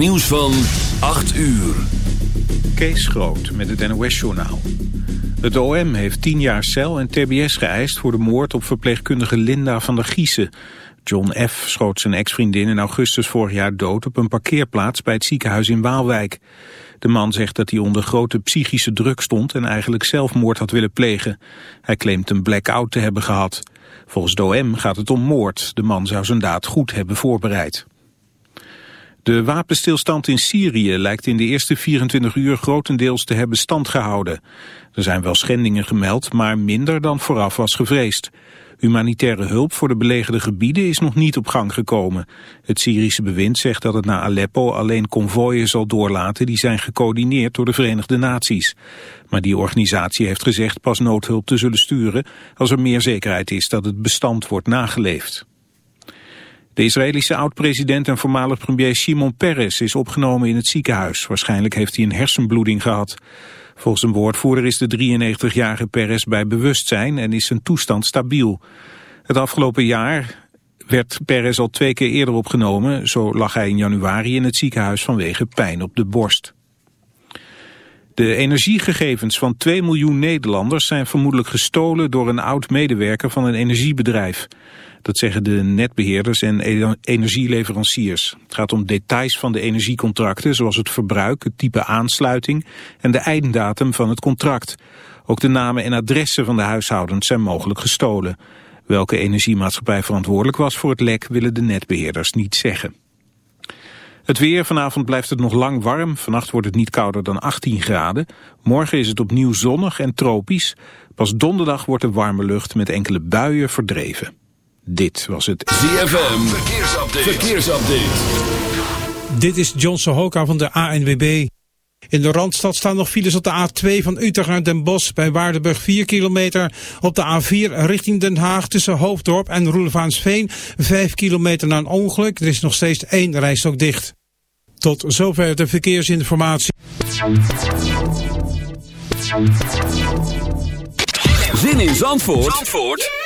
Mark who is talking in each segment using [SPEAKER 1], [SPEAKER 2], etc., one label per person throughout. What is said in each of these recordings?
[SPEAKER 1] Nieuws van 8 uur.
[SPEAKER 2] Kees Groot met het NOS-journaal. Het OM heeft 10 jaar cel en tbs geëist voor de moord op verpleegkundige Linda van der Giezen. John F. schoot zijn ex-vriendin in augustus vorig jaar dood op een parkeerplaats bij het ziekenhuis in Waalwijk. De man zegt dat hij onder grote psychische druk stond en eigenlijk zelfmoord had willen plegen. Hij claimt een blackout te hebben gehad. Volgens de OM gaat het om moord. De man zou zijn daad goed hebben voorbereid. De wapenstilstand in Syrië lijkt in de eerste 24 uur grotendeels te hebben stand gehouden. Er zijn wel schendingen gemeld, maar minder dan vooraf was gevreesd. Humanitaire hulp voor de belegerde gebieden is nog niet op gang gekomen. Het Syrische bewind zegt dat het na Aleppo alleen konvooien zal doorlaten die zijn gecoördineerd door de Verenigde Naties. Maar die organisatie heeft gezegd pas noodhulp te zullen sturen als er meer zekerheid is dat het bestand wordt nageleefd. De Israëlische oud-president en voormalig premier Shimon Peres is opgenomen in het ziekenhuis. Waarschijnlijk heeft hij een hersenbloeding gehad. Volgens een woordvoerder is de 93-jarige Peres bij bewustzijn en is zijn toestand stabiel. Het afgelopen jaar werd Peres al twee keer eerder opgenomen. Zo lag hij in januari in het ziekenhuis vanwege pijn op de borst. De energiegegevens van 2 miljoen Nederlanders zijn vermoedelijk gestolen door een oud-medewerker van een energiebedrijf. Dat zeggen de netbeheerders en energieleveranciers. Het gaat om details van de energiecontracten, zoals het verbruik, het type aansluiting en de einddatum van het contract. Ook de namen en adressen van de huishoudens zijn mogelijk gestolen. Welke energiemaatschappij verantwoordelijk was voor het lek willen de netbeheerders niet zeggen. Het weer, vanavond blijft het nog lang warm. Vannacht wordt het niet kouder dan 18 graden. Morgen is het opnieuw zonnig en tropisch. Pas donderdag wordt de warme lucht met enkele buien verdreven. Dit was het
[SPEAKER 1] ZFM Verkeersupdate. Verkeersupdate.
[SPEAKER 3] Dit is John Sohoka van de ANWB. In de Randstad staan nog files op de A2 van Utrecht naar Den Bosch bij Waardenburg 4 kilometer. Op de A4 richting Den Haag tussen Hoofddorp en Roelevaansveen 5 kilometer na een ongeluk. Er is nog steeds één rijstok dicht. Tot zover de verkeersinformatie.
[SPEAKER 1] Zin in Zandvoort, Zandvoort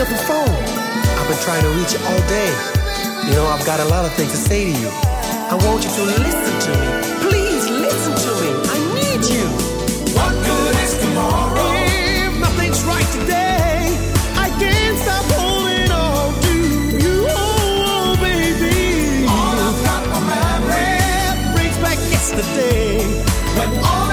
[SPEAKER 4] I've
[SPEAKER 5] been trying to reach you all day. You know, I've got a lot of things to say to you. I want you to listen to me. Please listen to me. I need you.
[SPEAKER 6] What good is tomorrow?
[SPEAKER 7] If nothing's right today, I can't stop holding on to you, oh, baby.
[SPEAKER 6] All I've got are memories.
[SPEAKER 7] Brings back yesterday.
[SPEAKER 6] When all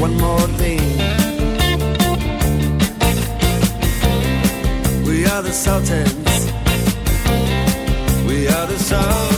[SPEAKER 8] one more thing. We are the Sultans. We are the Sultans.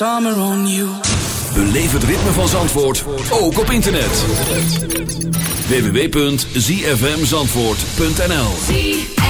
[SPEAKER 9] summer on you.
[SPEAKER 1] Beleef het ritme van Zandvoort, ook op internet. www.zfmzandvoort.nl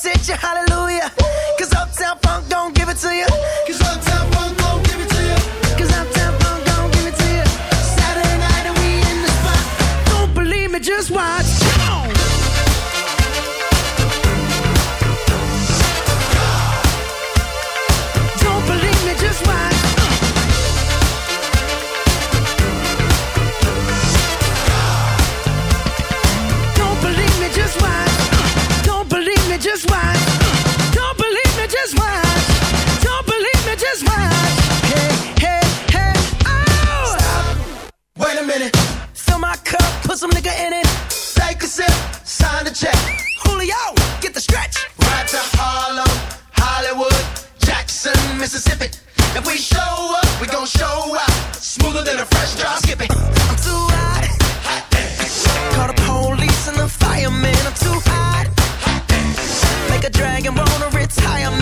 [SPEAKER 5] hit you, hallelujah. Cause Uptown Funk don't give it to you. Cause Uptown Funk don't give it to you. Cause Uptown Funk don't give it to you. Saturday night and we in the spot. Don't believe me, just watch. Put some nigga in it. Take a sip, sign the check. Julio, get the stretch. Right to Harlem, Hollywood, Jackson, Mississippi. If we show up, we gon' show out. Smoother than a fresh drop. Skip it. I'm too hot. hot Call the police and the fireman. I'm too hot. hot Make a dragon wanna retire, man.